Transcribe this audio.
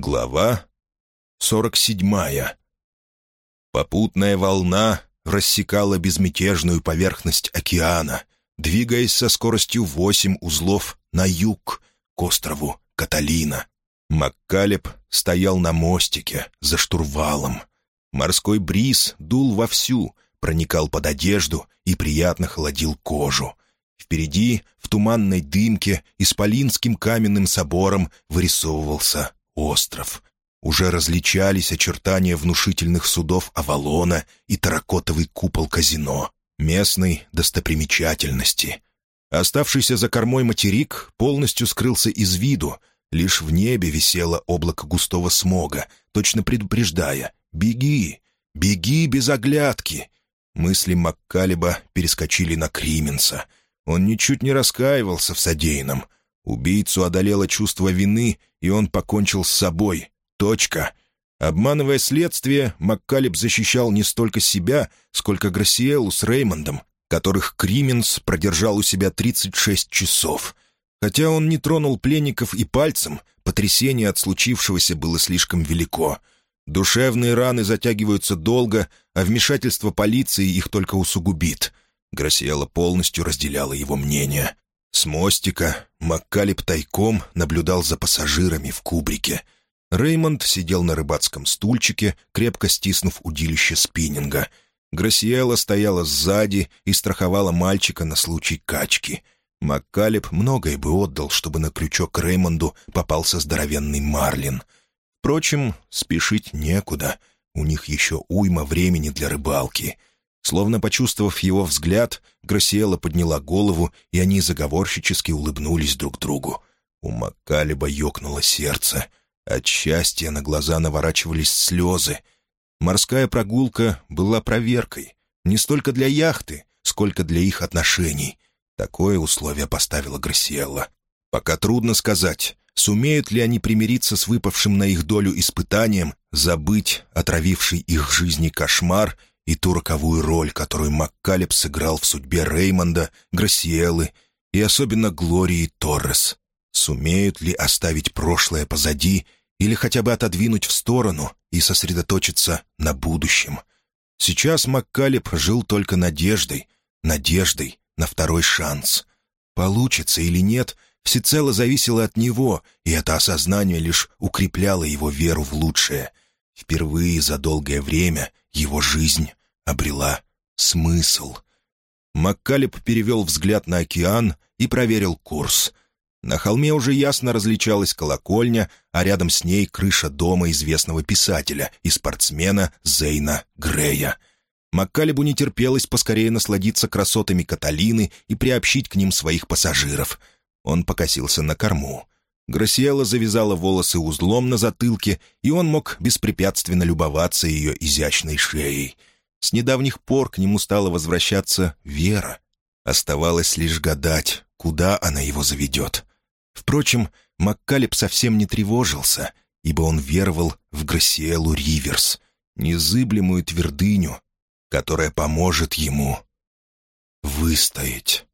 Глава сорок седьмая. Попутная волна рассекала безмятежную поверхность океана, двигаясь со скоростью восемь узлов на юг, к острову Каталина. Маккалеб стоял на мостике, за штурвалом. Морской бриз дул вовсю, проникал под одежду и приятно холодил кожу. Впереди, в туманной дымке, исполинским каменным собором вырисовывался остров. Уже различались очертания внушительных судов Авалона и таракотовый купол казино, местной достопримечательности. Оставшийся за кормой материк полностью скрылся из виду, лишь в небе висело облако густого смога, точно предупреждая «Беги! Беги без оглядки!» Мысли Маккалеба перескочили на Крименса. Он ничуть не раскаивался в содеянном — Убийцу одолело чувство вины, и он покончил с собой. Точка. Обманывая следствие, Маккалеб защищал не столько себя, сколько Грасиэлу с Реймондом, которых Крименс продержал у себя 36 часов. Хотя он не тронул пленников и пальцем, потрясение от случившегося было слишком велико. Душевные раны затягиваются долго, а вмешательство полиции их только усугубит. Грасиэла полностью разделяла его мнение. С мостика Маккалеб тайком наблюдал за пассажирами в кубрике. Реймонд сидел на рыбацком стульчике, крепко стиснув удилище спиннинга. Грасиэла стояла сзади и страховала мальчика на случай качки. Маккалеб многое бы отдал, чтобы на крючок Реймонду попался здоровенный марлин. Впрочем, спешить некуда. У них еще уйма времени для рыбалки — Словно почувствовав его взгляд, Грасиэла подняла голову, и они заговорщически улыбнулись друг другу. У Маккалеба ёкнуло сердце. От счастья на глаза наворачивались слезы. Морская прогулка была проверкой. Не столько для яхты, сколько для их отношений. Такое условие поставила Грасиэлла. Пока трудно сказать, сумеют ли они примириться с выпавшим на их долю испытанием, забыть отравивший их жизни кошмар и ту роковую роль, которую Маккалеб сыграл в судьбе Реймонда, Грасиэлы и особенно Глории Торрес. Сумеют ли оставить прошлое позади или хотя бы отодвинуть в сторону и сосредоточиться на будущем? Сейчас Маккалеб жил только надеждой, надеждой на второй шанс. Получится или нет, всецело зависело от него, и это осознание лишь укрепляло его веру в лучшее. Впервые за долгое время его жизнь обрела смысл. Маккалеб перевел взгляд на океан и проверил курс. На холме уже ясно различалась колокольня, а рядом с ней крыша дома известного писателя и спортсмена Зейна Грея. Маккалебу не терпелось поскорее насладиться красотами Каталины и приобщить к ним своих пассажиров. Он покосился на корму. Грасиэла завязала волосы узлом на затылке, и он мог беспрепятственно любоваться ее изящной шеей — с недавних пор к нему стала возвращаться вера. Оставалось лишь гадать, куда она его заведет. Впрочем, Маккалеб совсем не тревожился, ибо он веровал в Грасиэлу Риверс, незыблемую твердыню, которая поможет ему выстоять.